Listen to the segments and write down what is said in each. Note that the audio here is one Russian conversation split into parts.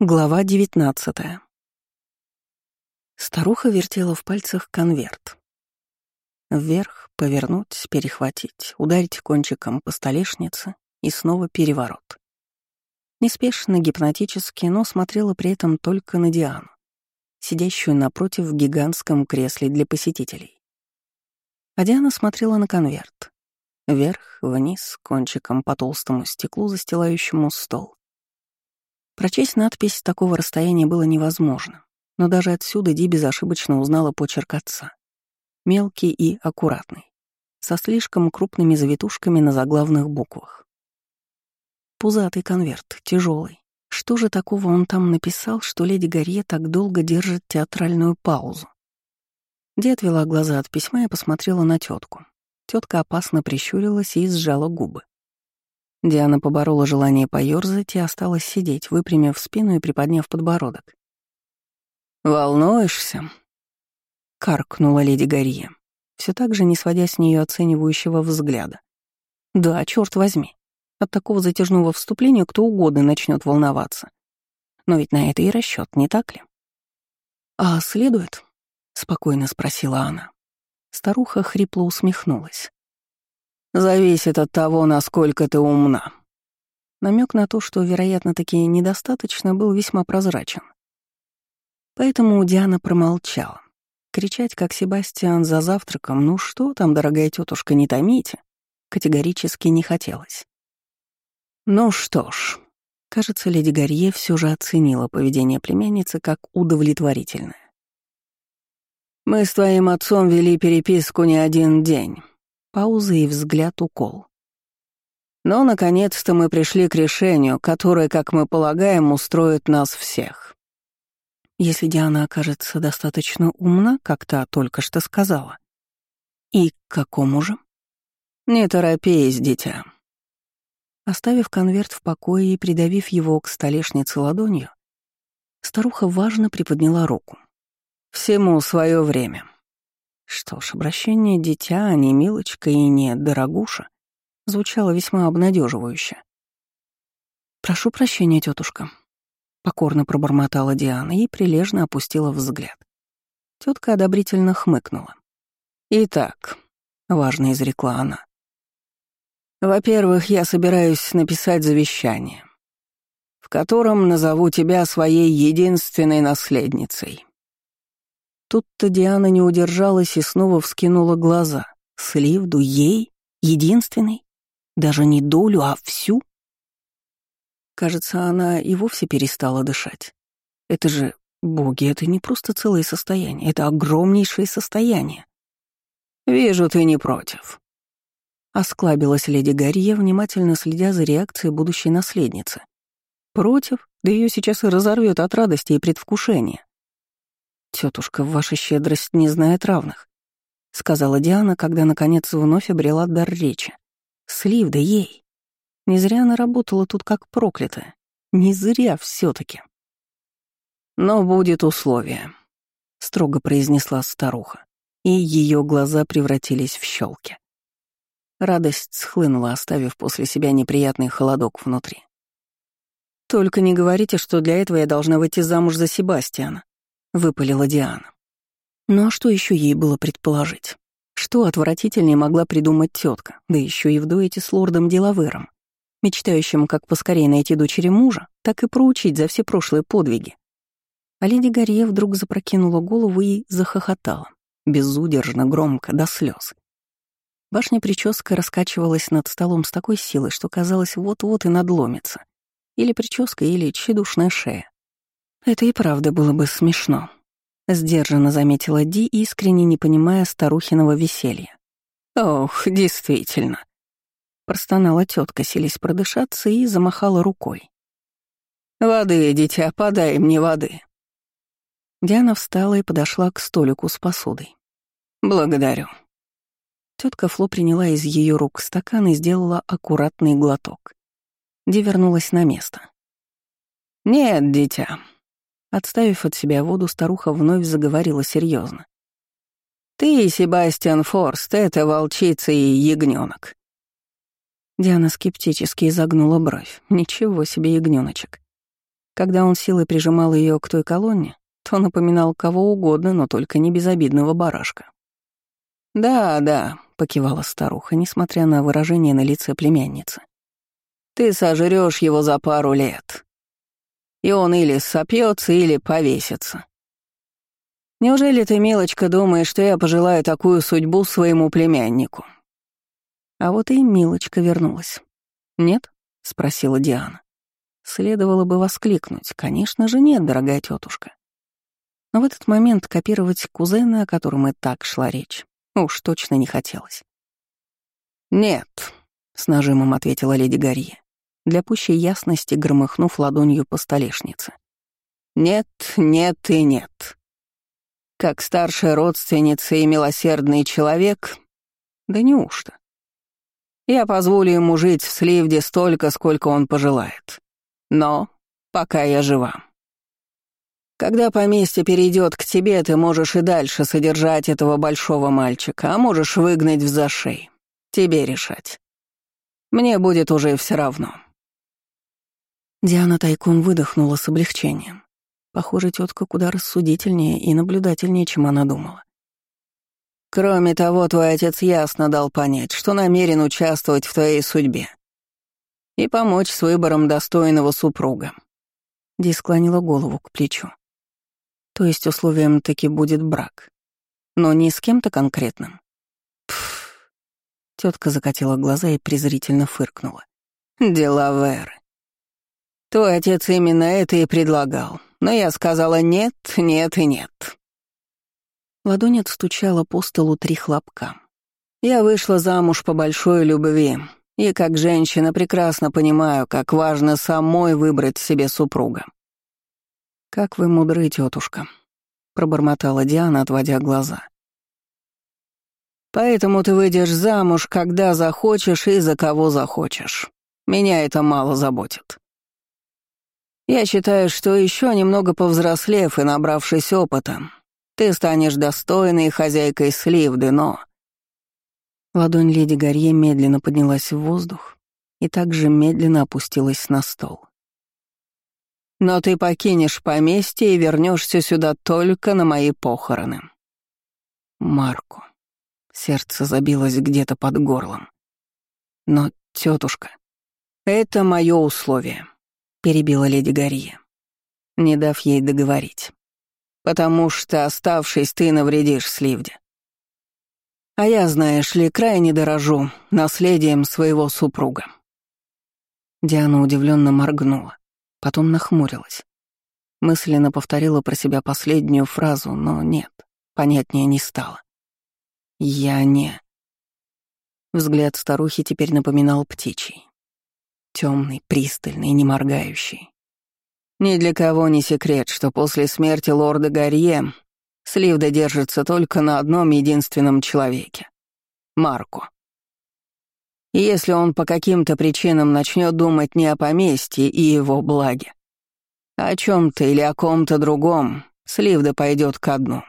Глава девятнадцатая. Старуха вертела в пальцах конверт. Вверх, повернуть, перехватить, ударить кончиком по столешнице и снова переворот. Неспешно, гипнотически, но смотрела при этом только на Диану, сидящую напротив в гигантском кресле для посетителей. А Диана смотрела на конверт. Вверх, вниз, кончиком по толстому стеклу, застилающему стол Прочесть надпись с такого расстояния было невозможно, но даже отсюда Ди безошибочно узнала почерк отца. Мелкий и аккуратный, со слишком крупными завитушками на заглавных буквах. Пузатый конверт, тяжелый. Что же такого он там написал, что леди Гарье так долго держит театральную паузу? Ди отвела глаза от письма и посмотрела на тетку. Тетка опасно прищурилась и сжала губы. Диана поборола желание поёрзать и осталась сидеть, выпрямив спину и приподняв подбородок. «Волнуешься?» — каркнула леди Гарье, все так же не сводя с нее оценивающего взгляда. «Да, черт возьми, от такого затяжного вступления кто угодно начнет волноваться. Но ведь на это и расчет, не так ли?» «А следует?» — спокойно спросила она. Старуха хрипло усмехнулась. Зависит от того, насколько ты умна. Намек на то, что, вероятно, таки недостаточно, был весьма прозрачен. Поэтому Диана промолчала. Кричать, как Себастьян за завтраком, «Ну что там, дорогая тетушка, не томите», категорически не хотелось. Ну что ж, кажется, леди Гарье все же оценила поведение племянницы как удовлетворительное. «Мы с твоим отцом вели переписку не один день. Пауза и взгляд укол. Но, наконец-то, мы пришли к решению, которое, как мы полагаем, устроит нас всех. Если Диана окажется достаточно умна, как та только что сказала. И к какому же? Не торопись, дитя. Оставив конверт в покое и придавив его к столешнице ладонью, старуха важно приподняла руку. Всему свое время. Что ж, обращение «дитя», а не «милочка» и не «дорогуша» звучало весьма обнадеживающе. «Прошу прощения, тетушка», — покорно пробормотала Диана и прилежно опустила взгляд. Тетка одобрительно хмыкнула. «Итак», — важно изрекла она, — «во-первых, я собираюсь написать завещание, в котором назову тебя своей единственной наследницей. Тут-то Диана не удержалась и снова вскинула глаза. Сливду ей? Единственной? Даже не долю, а всю? Кажется, она и вовсе перестала дышать. Это же, боги, это не просто целое состояние, это огромнейшее состояние. «Вижу, ты не против», — осклабилась леди Гарье, внимательно следя за реакцией будущей наследницы. «Против? Да ее сейчас и разорвет от радости и предвкушения. «Тетушка, ваша щедрость не знает равных», — сказала Диана, когда, наконец, вновь обрела дар речи. «Слив, да ей! Не зря она работала тут как проклятая. Не зря все таки «Но будет условие», — строго произнесла старуха, и ее глаза превратились в щелки. Радость схлынула, оставив после себя неприятный холодок внутри. «Только не говорите, что для этого я должна выйти замуж за Себастьяна», — выпалила Диана. Ну а что еще ей было предположить? Что отвратительнее могла придумать тетка, да еще и в дуэте с лордом Делавыром, мечтающим как поскорее найти дочери мужа, так и проучить за все прошлые подвиги. А леди Гарье вдруг запрокинула голову и захохотала, безудержно, громко, до слез. Башня прическа раскачивалась над столом с такой силой, что казалось вот-вот и надломится. Или прическа, или тщедушная шея. Это и правда было бы смешно. Сдержанно заметила Ди, искренне не понимая старухиного веселья. «Ох, действительно!» Простонала тетка, селись продышаться и замахала рукой. «Воды, дитя, подай мне воды!» Диана встала и подошла к столику с посудой. «Благодарю». Тетка Фло приняла из ее рук стакан и сделала аккуратный глоток. Ди вернулась на место. «Нет, дитя, Отставив от себя воду, старуха вновь заговорила серьезно. «Ты, Себастьян Форст, это волчица и ягненок. Диана скептически изогнула бровь. Ничего себе ягненочек. Когда он силой прижимал ее к той колонне, то напоминал кого угодно, но только не безобидного барашка. «Да, да», — покивала старуха, несмотря на выражение на лице племянницы. «Ты сожрешь его за пару лет. И он или сопьется, или повесится. Неужели ты, милочка, думаешь, что я пожелаю такую судьбу своему племяннику?» А вот и Милочка вернулась. «Нет?» — спросила Диана. Следовало бы воскликнуть. «Конечно же нет, дорогая тетушка. Но в этот момент копировать кузена, о котором и так шла речь, уж точно не хотелось. «Нет», — с нажимом ответила леди Гарье, для пущей ясности громыхнув ладонью по столешнице. «Нет, нет и нет. Как старшая родственница и милосердный человек, да неужто? Я позволю ему жить в Сливде столько, сколько он пожелает. Но пока я жива. Когда поместье перейдет к тебе, ты можешь и дальше содержать этого большого мальчика, а можешь выгнать в зашей. Тебе решать. Мне будет уже все равно». Диана тайком выдохнула с облегчением. Похоже, тетка куда рассудительнее и наблюдательнее, чем она думала. «Кроме того, твой отец ясно дал понять, что намерен участвовать в твоей судьбе и помочь с выбором достойного супруга». Ди склонила голову к плечу. То есть условием таки будет брак. Но не с кем-то конкретным. Пф. Тетка закатила глаза и презрительно фыркнула. Делаверы. Твой отец именно это и предлагал. Но я сказала нет, нет и нет. Ладонь отстучала по столу три хлопка. Я вышла замуж по большой любви, и как женщина прекрасно понимаю, как важно самой выбрать себе супруга. «Как вы мудры, тетушка», — пробормотала Диана, отводя глаза. «Поэтому ты выйдешь замуж, когда захочешь и за кого захочешь. Меня это мало заботит. Я считаю, что еще немного повзрослев и набравшись опыта, ты станешь достойной хозяйкой Сливды, но...» Ладонь леди Гарье медленно поднялась в воздух и также медленно опустилась на стол. «Но ты покинешь поместье и вернешься сюда только на мои похороны». Марку. Сердце забилось где-то под горлом. «Но, тетушка, это мое условие», — перебила леди Гарье, не дав ей договорить. «Потому что, оставшись, ты навредишь Сливде. А я, знаешь ли, крайне дорожу наследием своего супруга». Диана удивленно моргнула, потом нахмурилась. Мысленно повторила про себя последнюю фразу, но нет, понятнее не стало. «Я не...» Взгляд старухи теперь напоминал птичий. Темный, пристальный, не моргающий. Ни для кого не секрет, что после смерти лорда Гарье Сливда держится только на одном единственном человеке — Марку. И если он по каким-то причинам начнет думать не о поместье и его благе, а о чем-то или о ком-то другом, Сливда пойдет ко дну.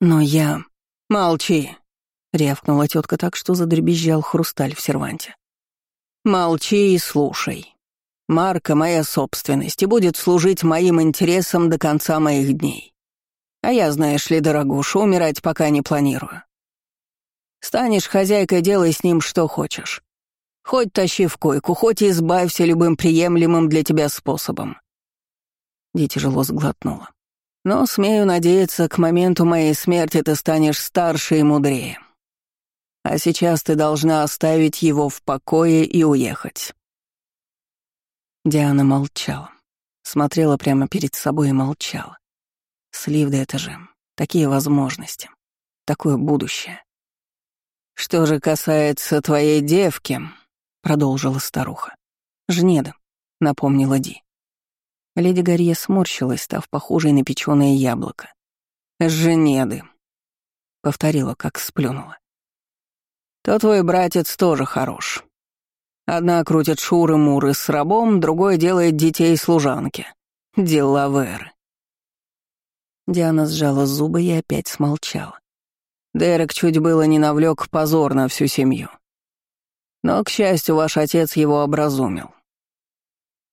Но я... Молчи, — рявкнула тетка так, что задребезжал хрусталь в серванте. «Молчи и слушай. Марка — моя собственность и будет служить моим интересам до конца моих дней. А я, знаешь ли, дорогуша, умирать пока не планирую. Станешь хозяйкой, делай с ним что хочешь. Хоть тащи в койку, хоть избавься любым приемлемым для тебя способом». Ди тяжело сглотнула. «Но, смею надеяться, к моменту моей смерти ты станешь старше и мудрее. А сейчас ты должна оставить его в покое и уехать». Диана молчала. Смотрела прямо перед собой и молчала. Слив, да это же. Такие возможности. Такое будущее. «Что же касается твоей девки», — продолжила старуха. «Жнеда», — напомнила Ди. Леди Гарье сморщилась, став похожей на печеное яблоко. «Женеды», — повторила, как сплюнула. «То твой братец тоже хорош. Одна крутит шуры-муры с рабом, другой делает детей служанки. Делаверы. Диана сжала зубы и опять смолчала. Дерек чуть было не навлек позор на всю семью. Но, к счастью, ваш отец его образумил.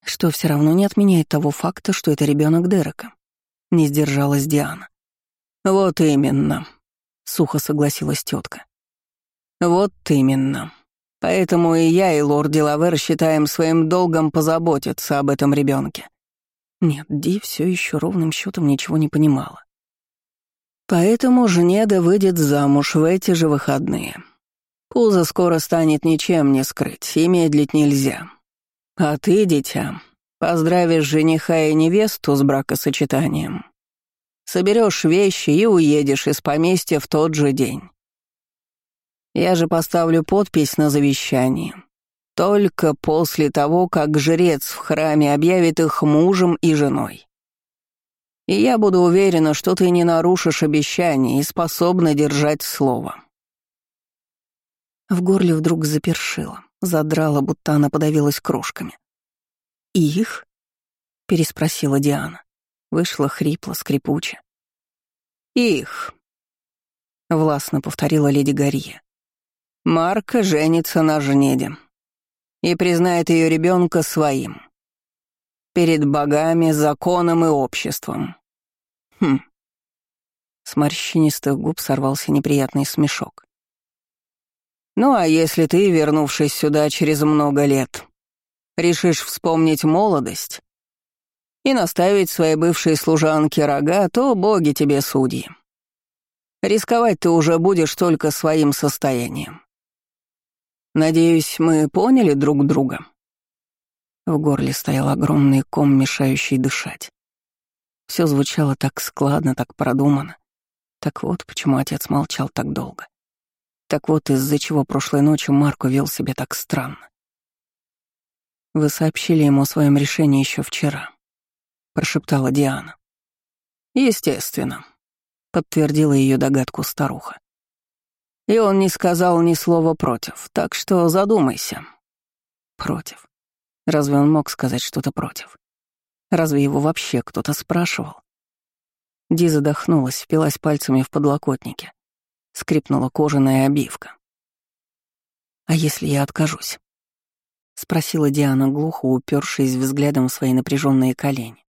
Что все равно не отменяет того факта, что это ребенок Дерека. Не сдержалась Диана. Вот именно, сухо согласилась тетка. Вот именно. Поэтому и я, и лорд Делавер считаем своим долгом позаботиться об этом ребенке. Нет, Ди все еще ровным счетом ничего не понимала. Поэтому Жнеда выйдет замуж в эти же выходные. Пузо скоро станет ничем не скрыть, и медлить нельзя. А ты, дитя, поздравишь жениха и невесту с бракосочетанием. Соберешь вещи и уедешь из поместья в тот же день. Я же поставлю подпись на завещании. Только после того, как жрец в храме объявит их мужем и женой. И я буду уверена, что ты не нарушишь обещание и способна держать слово». В горле вдруг запершило, задрало, будто она подавилась крошками. «Их?» — переспросила Диана. Вышла хрипло, скрипуче. «Их», — властно повторила леди Гарье. «Марка женится на Жнеде и признает ее ребенка своим. Перед богами, законом и обществом. Хм. С морщинистых губ сорвался неприятный смешок. «Ну а если ты, вернувшись сюда через много лет, решишь вспомнить молодость и наставить своей бывшей служанке рога, то боги тебе судьи. Рисковать ты уже будешь только своим состоянием. Надеюсь, мы поняли друг друга?» В горле стоял огромный ком, мешающий дышать. Все звучало так складно, так продуманно. Так вот, почему отец молчал так долго. Так вот, из-за чего прошлой ночью Марко вел себя так странно. «Вы сообщили ему о своем решении еще вчера», — прошептала Диана. «Естественно», — подтвердила ее догадку старуха. «И он не сказал ни слова против, так что задумайся». «Против? Разве он мог сказать что-то против? Разве его вообще кто-то спрашивал? Ди задохнулась, впилась пальцами в подлокотники. Скрипнула кожаная обивка. «А если я откажусь?» — спросила Диана глухо, упершись взглядом в свои напряженные колени.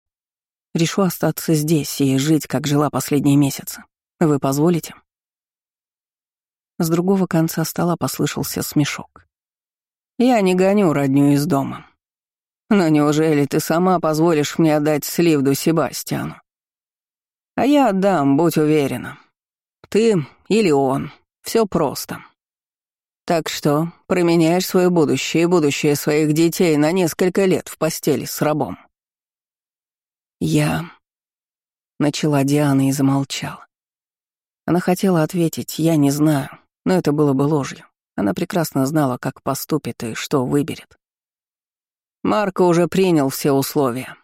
«Решу остаться здесь и жить, как жила последние месяцы. Вы позволите?» С другого конца стола послышался смешок. «Я не гоню родню из дома. Но неужели ты сама позволишь мне отдать Сливду Себастьяну? А я отдам, будь уверена. Ты или он. Все просто. Так что променяешь свое будущее и будущее своих детей на несколько лет в постели с рабом. Я... Начала Диана и замолчала. Она хотела ответить «я не знаю», но это было бы ложью. Она прекрасно знала, как поступит и что выберет. Марко уже принял все условия,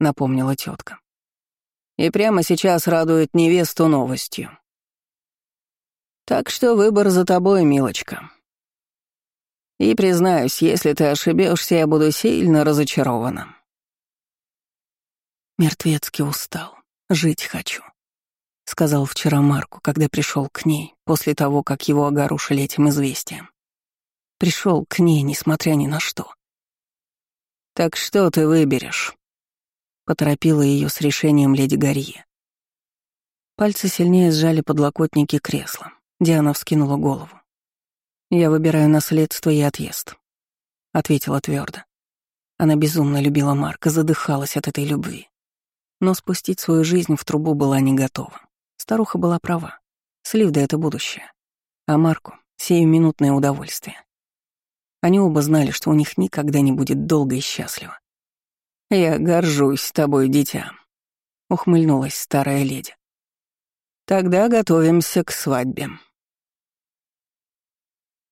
напомнила тетка. И прямо сейчас радует невесту новостью. Так что выбор за тобой, милочка. И признаюсь, если ты ошибешься, я буду сильно разочарована. Мертвецки устал. Жить хочу. Сказал вчера Марку, когда пришел к ней, после того, как его огорушили этим известием. Пришел к ней, несмотря ни на что. «Так что ты выберешь?» Поторопила ее с решением леди Гарье. Пальцы сильнее сжали подлокотники кресла. Диана вскинула голову. «Я выбираю наследство и отъезд», — ответила твердо. Она безумно любила Марка, задыхалась от этой любви. Но спустить свою жизнь в трубу была не готова. Старуха была права. Сливда — это будущее. А Марку — сиюминутное удовольствие. Они оба знали, что у них никогда не будет долго и счастливо. «Я горжусь тобой, дитя», — ухмыльнулась старая леди. «Тогда готовимся к свадьбе».